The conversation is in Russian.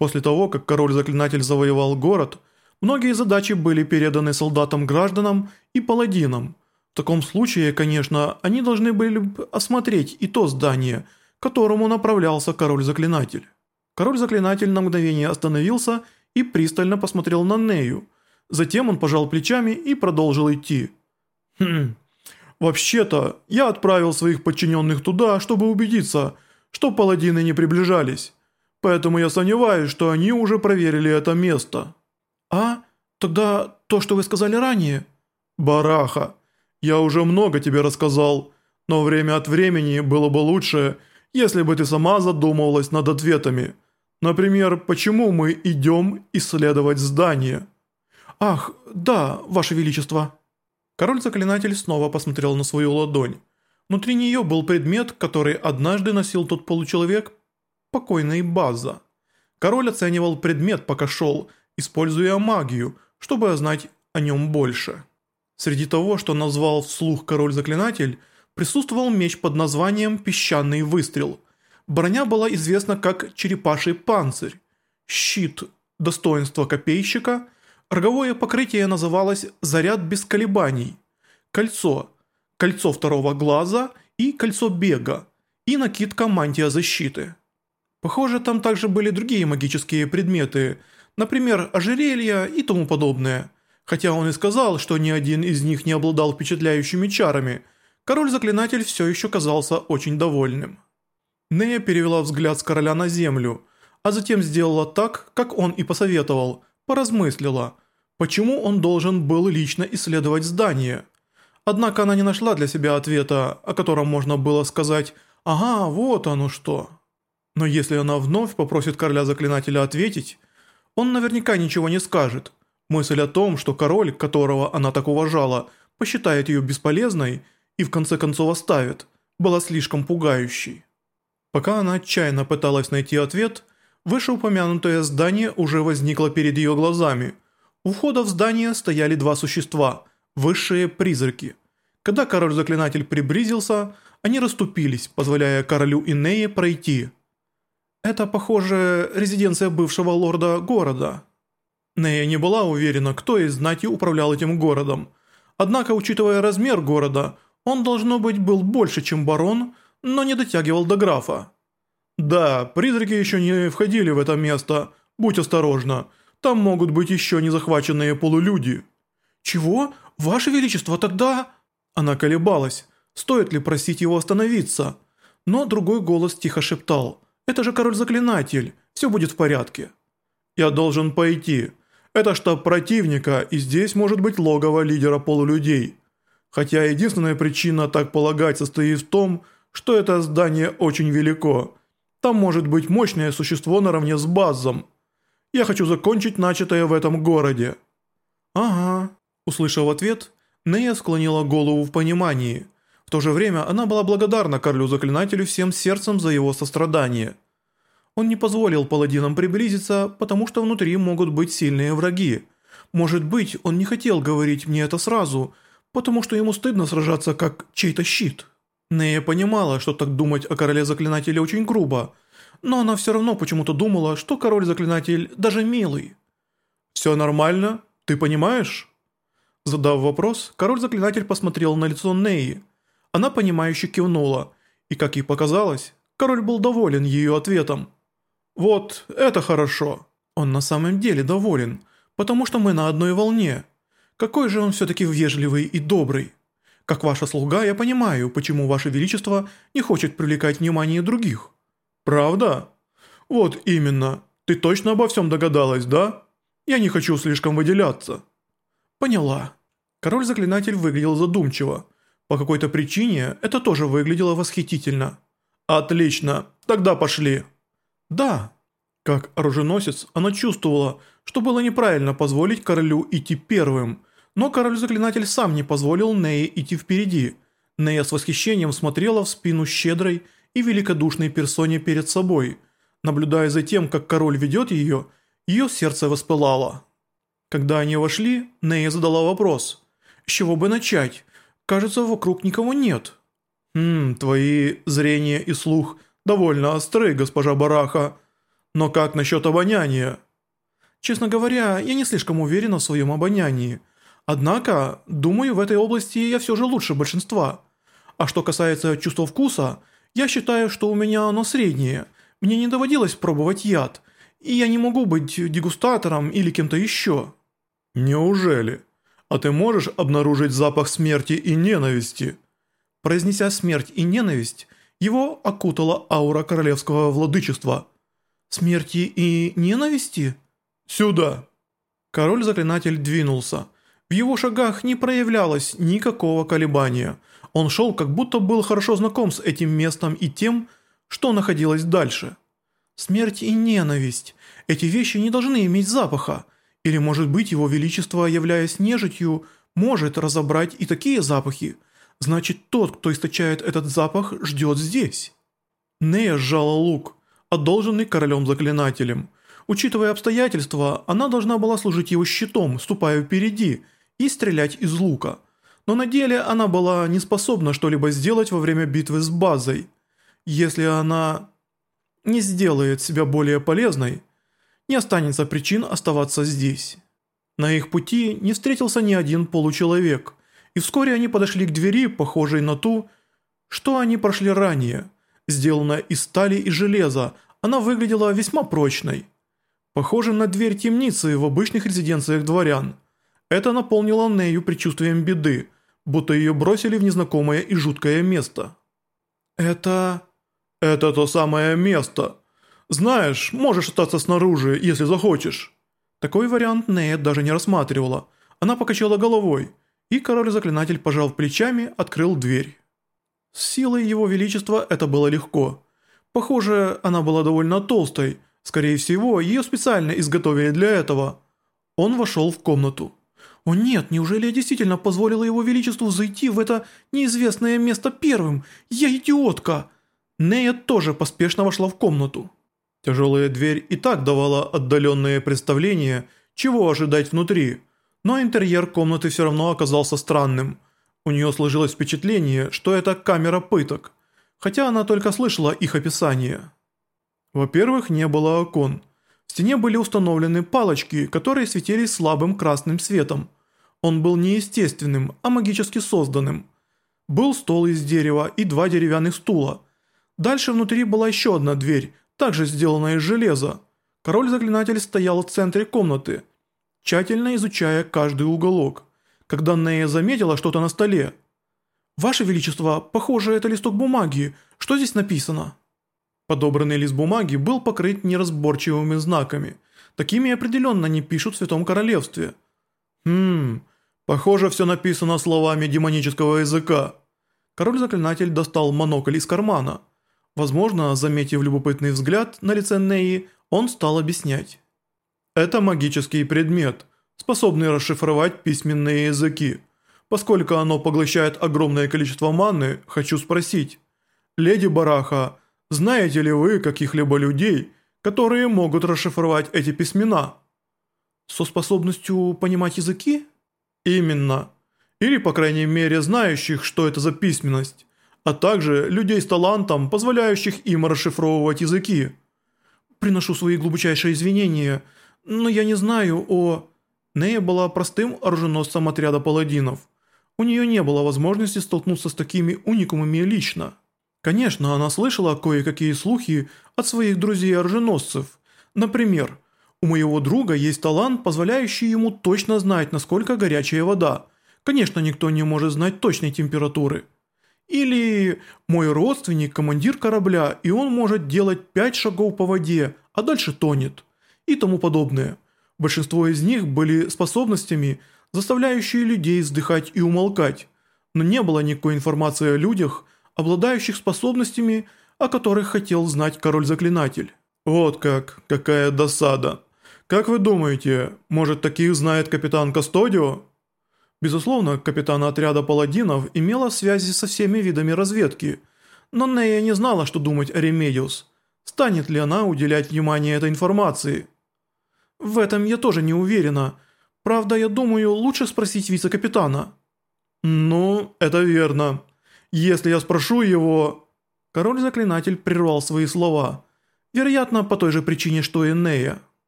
После того, как король-заклинатель завоевал город, многие задачи были переданы солдатам-гражданам и паладинам. В таком случае, конечно, они должны были бы осмотреть и то здание, к которому направлялся король-заклинатель. Король-заклинатель на мгновение остановился и пристально посмотрел на Нею. Затем он пожал плечами и продолжил идти. «Хм, вообще-то, я отправил своих подчиненных туда, чтобы убедиться, что паладины не приближались. Поэтому я сомневаюсь, что они уже проверили это место». «А? Тогда то, что вы сказали ранее?» «Бараха, я уже много тебе рассказал, но время от времени было бы лучше, если бы ты сама задумывалась над ответами. Например, почему мы идем исследовать здание?» «Ах, да, Ваше Величество». Король-заклинатель снова посмотрел на свою ладонь. Внутри нее был предмет, который однажды носил тот получеловек, покойный База. Король оценивал предмет, пока шел, используя магию, чтобы узнать о нем больше. Среди того, что назвал вслух король-заклинатель, присутствовал меч под названием «Песчаный выстрел». Броня была известна как «Черепаший панцирь», щит достоинства копейщика, роговое покрытие называлось «Заряд без колебаний», кольцо, кольцо второго глаза и кольцо бега, и накидка мантия защиты. Похоже, там также были другие магические предметы, например, ожерелья и тому подобное. Хотя он и сказал, что ни один из них не обладал впечатляющими чарами, король-заклинатель все еще казался очень довольным. Нея перевела взгляд с короля на землю, а затем сделала так, как он и посоветовал, поразмыслила, почему он должен был лично исследовать здание. Однако она не нашла для себя ответа, о котором можно было сказать «Ага, вот оно что». Но если она вновь попросит короля-заклинателя ответить, он наверняка ничего не скажет. Мысль о том, что король, которого она так уважала, посчитает ее бесполезной и в конце концов оставит, была слишком пугающей. Пока она отчаянно пыталась найти ответ, вышеупомянутое здание уже возникло перед ее глазами. У входа в здание стояли два существа – высшие призраки. Когда король-заклинатель приблизился, они расступились, позволяя королю Инее пройти – это, похоже, резиденция бывшего лорда города. Нея не была уверена, кто из знати управлял этим городом. Однако, учитывая размер города, он, должно быть, был больше, чем барон, но не дотягивал до графа. «Да, призраки еще не входили в это место. Будь осторожна. Там могут быть еще не захваченные полулюди». «Чего? Ваше Величество, тогда...» Она колебалась, стоит ли просить его остановиться. Но другой голос тихо шептал – это же король-заклинатель, все будет в порядке. Я должен пойти. Это штаб противника, и здесь может быть логово лидера полулюдей. Хотя единственная причина так полагать состоит в том, что это здание очень велико. Там может быть мощное существо наравне с базом. Я хочу закончить начатое в этом городе». «Ага», – услышав ответ, Нея склонила голову в понимании – в то же время она была благодарна королю-заклинателю всем сердцем за его сострадание. Он не позволил паладинам приблизиться, потому что внутри могут быть сильные враги. Может быть, он не хотел говорить мне это сразу, потому что ему стыдно сражаться как чей-то щит. Нея понимала, что так думать о короле-заклинателе очень грубо, но она все равно почему-то думала, что король-заклинатель даже милый. «Все нормально? Ты понимаешь?» Задав вопрос, король-заклинатель посмотрел на лицо Неи. Она понимающе кивнула, и, как ей показалось, король был доволен ее ответом. «Вот, это хорошо. Он на самом деле доволен, потому что мы на одной волне. Какой же он все-таки вежливый и добрый. Как ваша слуга, я понимаю, почему ваше величество не хочет привлекать внимание других». «Правда? Вот именно. Ты точно обо всем догадалась, да? Я не хочу слишком выделяться». «Поняла». Король-заклинатель выглядел задумчиво. По какой-то причине это тоже выглядело восхитительно. «Отлично, тогда пошли». «Да». Как оруженосец, она чувствовала, что было неправильно позволить королю идти первым, но король-заклинатель сам не позволил Нее идти впереди. Нея с восхищением смотрела в спину щедрой и великодушной персоне перед собой. Наблюдая за тем, как король ведет ее, ее сердце воспылало. Когда они вошли, Нея задала вопрос. «С чего бы начать? Кажется, вокруг никого нет». «Хм, твои зрение и слух довольно остры, госпожа Бараха. Но как насчет обоняния? Честно говоря, я не слишком уверена в своем обонянии. Однако, думаю, в этой области я все же лучше большинства. А что касается чувства вкуса, я считаю, что у меня оно среднее. Мне не доводилось пробовать яд, и я не могу быть дегустатором или кем-то еще. Неужели? А ты можешь обнаружить запах смерти и ненависти? Произнеся смерть и ненависть, его окутала аура королевского владычества. Смерти и ненависти? Сюда. Король-заклинатель двинулся. В его шагах не проявлялось никакого колебания. Он шел, как будто был хорошо знаком с этим местом и тем, что находилось дальше. Смерть и ненависть. Эти вещи не должны иметь запаха. Или, может быть, его величество, являясь нежитью, может разобрать и такие запахи. Значит, тот, кто источает этот запах, ждет здесь. Нея сжала лук, одолженный королем-заклинателем. Учитывая обстоятельства, она должна была служить его щитом, ступая впереди, и стрелять из лука. Но на деле она была не способна что-либо сделать во время битвы с базой. Если она не сделает себя более полезной, не останется причин оставаться здесь. На их пути не встретился ни один получеловек, и вскоре они подошли к двери, похожей на ту, что они прошли ранее. Сделанная из стали и железа, она выглядела весьма прочной похожим на дверь темницы в обычных резиденциях дворян. Это наполнило Нею предчувствием беды, будто ее бросили в незнакомое и жуткое место. «Это... это то самое место. Знаешь, можешь остаться снаружи, если захочешь». Такой вариант Нея даже не рассматривала. Она покачала головой, и король-заклинатель, пожал плечами, открыл дверь. С силой его величества это было легко. Похоже, она была довольно толстой, Скорее всего, ее специально изготовили для этого. Он вошел в комнату. «О нет, неужели я действительно позволила его величеству зайти в это неизвестное место первым? Я идиотка!» Нея тоже поспешно вошла в комнату. Тяжелая дверь и так давала отдаленное представление, чего ожидать внутри, но интерьер комнаты все равно оказался странным. У нее сложилось впечатление, что это камера пыток, хотя она только слышала их описание. Во-первых, не было окон. В стене были установлены палочки, которые светились слабым красным светом. Он был не естественным, а магически созданным. Был стол из дерева и два деревянных стула. Дальше внутри была еще одна дверь, также сделанная из железа. Король-заклинатель стоял в центре комнаты, тщательно изучая каждый уголок. Когда Нея заметила что-то на столе. «Ваше Величество, похоже, это листок бумаги. Что здесь написано?» Подобранный лист бумаги был покрыт неразборчивыми знаками. Такими определенно не пишут в Святом Королевстве. Хм, похоже, все написано словами демонического языка. Король-заклинатель достал монокль из кармана. Возможно, заметив любопытный взгляд на лице Неи, он стал объяснять. Это магический предмет, способный расшифровать письменные языки. Поскольку оно поглощает огромное количество маны, хочу спросить. Леди Бараха, знаете ли вы каких-либо людей, которые могут расшифровать эти письмена? Со способностью понимать языки? Именно. Или, по крайней мере, знающих, что это за письменность, а также людей с талантом, позволяющих им расшифровывать языки. Приношу свои глубочайшие извинения, но я не знаю о... Нея была простым оруженосцем отряда паладинов. У нее не было возможности столкнуться с такими уникумами лично. Конечно, она слышала кое-какие слухи от своих друзей-оруженосцев. Например, у моего друга есть талант, позволяющий ему точно знать, насколько горячая вода. Конечно, никто не может знать точной температуры. Или мой родственник – командир корабля, и он может делать 5 шагов по воде, а дальше тонет. И тому подобное. Большинство из них были способностями, заставляющие людей вздыхать и умолкать. Но не было никакой информации о людях, обладающих способностями, о которых хотел знать король-заклинатель. Вот как, какая досада. Как вы думаете, может таких знает капитан Кастодио? Безусловно, капитан отряда паладинов имела связи со всеми видами разведки, но Нея не знала, что думать о Ремедиус. Станет ли она уделять внимание этой информации? В этом я тоже не уверена. Правда, я думаю, лучше спросить вице-капитана. Ну, это верно. Если я спрошу его...» Король-заклинатель прервал свои слова. Вероятно, по той же причине, что и Нея.